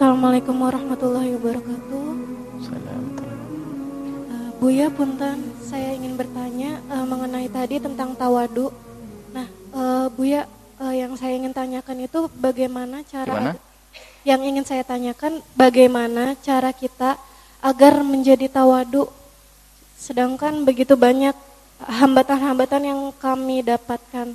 Assalamualaikum warahmatullahi wabarakatuh. Uh, Buya Punten, saya ingin bertanya uh, mengenai tadi tentang tawadu. Nah, uh, Buya, uh, yang saya ingin tanyakan itu bagaimana cara Gimana? yang ingin saya tanyakan bagaimana cara kita agar menjadi tawadu sedangkan begitu banyak hambatan-hambatan yang kami dapatkan.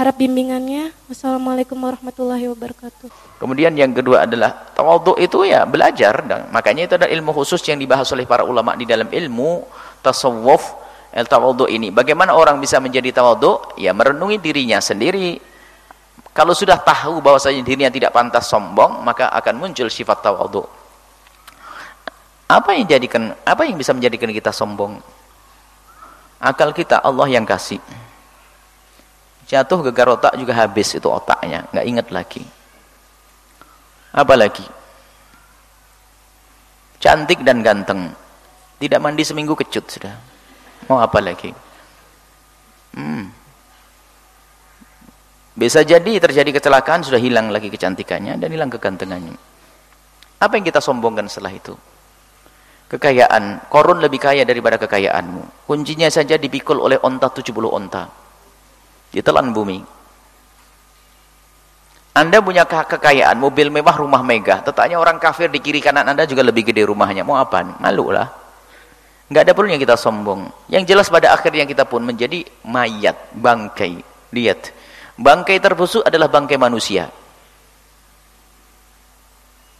Harap bimbingannya. Wassalamualaikum warahmatullahi wabarakatuh. Kemudian yang kedua adalah tawadhu itu ya belajar dan makanya itu ada ilmu khusus yang dibahas oleh para ulama di dalam ilmu tasawuf el tawadhu ini. Bagaimana orang bisa menjadi tawadhu? Ya merenungi dirinya sendiri. Kalau sudah tahu bahwasanya dirinya tidak pantas sombong, maka akan muncul sifat tawadhu. Apa yang jadikan apa yang bisa menjadikan kita sombong? Akal kita Allah yang kasih. Jatuh gegar otak juga habis itu otaknya, nggak ingat lagi. Apalagi cantik dan ganteng, tidak mandi seminggu kecut sudah. Mau apa lagi? Hmm. Bisa jadi terjadi kecelakaan sudah hilang lagi kecantikannya dan hilang kegantengannya. Apa yang kita sombongkan setelah itu? Kekayaan. Korun lebih kaya daripada kekayaanmu. Kuncinya saja dipikul oleh onta 70 onta ditelan bumi. Anda punya kekayaan, mobil mewah, rumah megah. Tetapnya orang kafir di kiri kanan Anda juga lebih gede rumahnya. Mau apa? Malu lah. Nggak ada perlunya kita sombong. Yang jelas pada akhirnya kita pun menjadi mayat, bangkai. Lihat. Bangkai terbusuk adalah bangkai manusia.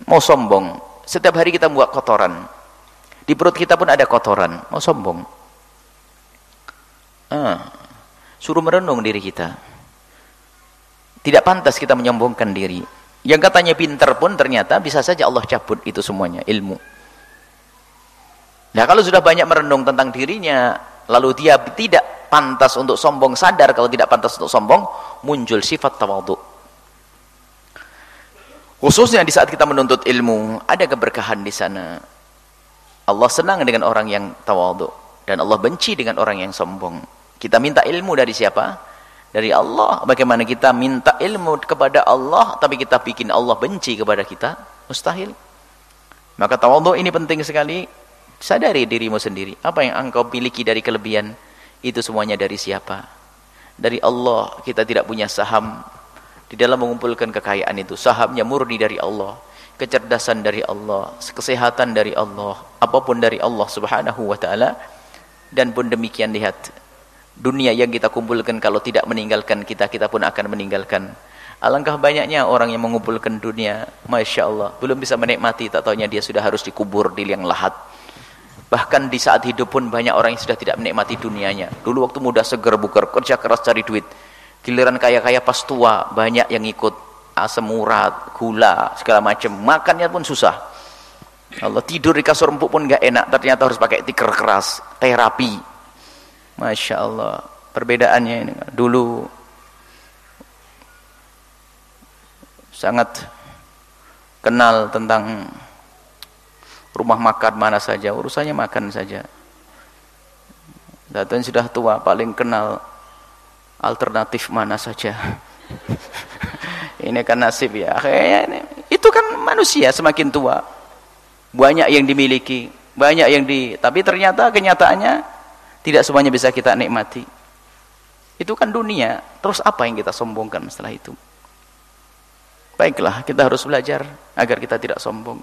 Mau sombong. Setiap hari kita buat kotoran. Di perut kita pun ada kotoran. Mau sombong. Ah. Suruh merenung diri kita. Tidak pantas kita menyombongkan diri. Yang katanya pinter pun ternyata bisa saja Allah cabut itu semuanya, ilmu. Nah kalau sudah banyak merenung tentang dirinya, lalu dia tidak pantas untuk sombong, sadar kalau tidak pantas untuk sombong, muncul sifat tawadhu. Khususnya di saat kita menuntut ilmu, ada keberkahan di sana. Allah senang dengan orang yang tawadhu dan Allah benci dengan orang yang sombong. Kita minta ilmu dari siapa? Dari Allah. Bagaimana kita minta ilmu kepada Allah, tapi kita bikin Allah benci kepada kita? Mustahil. Maka tawadhu ini penting sekali. Sadari dirimu sendiri. Apa yang engkau miliki dari kelebihan? Itu semuanya dari siapa? Dari Allah. Kita tidak punya saham di dalam mengumpulkan kekayaan itu. Sahamnya murni dari Allah. Kecerdasan dari Allah. Kesehatan dari Allah. Apa pun dari Allah subhanahu wa ta'ala. Dan pun demikian lihat dunia yang kita kumpulkan kalau tidak meninggalkan kita, kita pun akan meninggalkan. Alangkah banyaknya orang yang mengumpulkan dunia, Masya Allah, belum bisa menikmati, tak tahunya dia sudah harus dikubur di liang lahat. Bahkan di saat hidup pun banyak orang yang sudah tidak menikmati dunianya. Dulu waktu muda seger buker, kerja keras cari duit. Giliran kaya-kaya pas tua, banyak yang ikut asam urat, gula, segala macam. Makannya pun susah. Allah tidur di kasur empuk pun nggak enak, ternyata harus pakai tikar keras, terapi, Masya Allah. Perbedaannya ini. Dulu sangat kenal tentang rumah makan mana saja urusannya makan saja. Datang sudah tua paling kenal alternatif mana saja. Ini kan nasib ya. Kayaknya itu kan manusia semakin tua. Banyak yang dimiliki banyak yang di tapi ternyata kenyataannya tidak semuanya bisa kita nikmati. Itu kan dunia. Terus apa yang kita sombongkan setelah itu? Baiklah, kita harus belajar agar kita tidak sombong.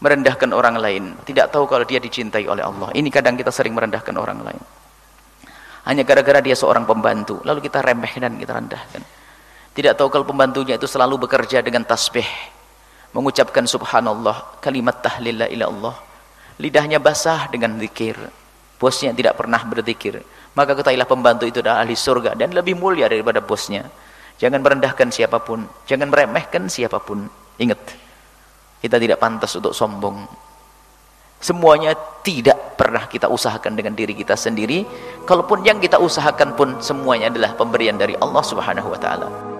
Merendahkan orang lain. Tidak tahu kalau dia dicintai oleh Allah. Ini kadang kita sering merendahkan orang lain. Hanya gara-gara dia seorang pembantu. Lalu kita remeh dan kita rendahkan. Tidak tahu kalau pembantunya itu selalu bekerja dengan tasbih. Mengucapkan subhanallah. Kalimat tahlil la Allah. Lidahnya basah dengan zikir bosnya tidak pernah berzikir. Maka ketahuilah pembantu itu adalah ahli surga dan lebih mulia daripada bosnya. Jangan merendahkan siapa pun. Jangan meremehkan siapa pun. Ingat kita tidak pantas untuk sombong. Semuanya tidak pernah kita usahakan dengan diri kita sendiri. Kalaupun yang kita usahakan pun semuanya adalah pemberian dari Allah subhanahu wa ta'ala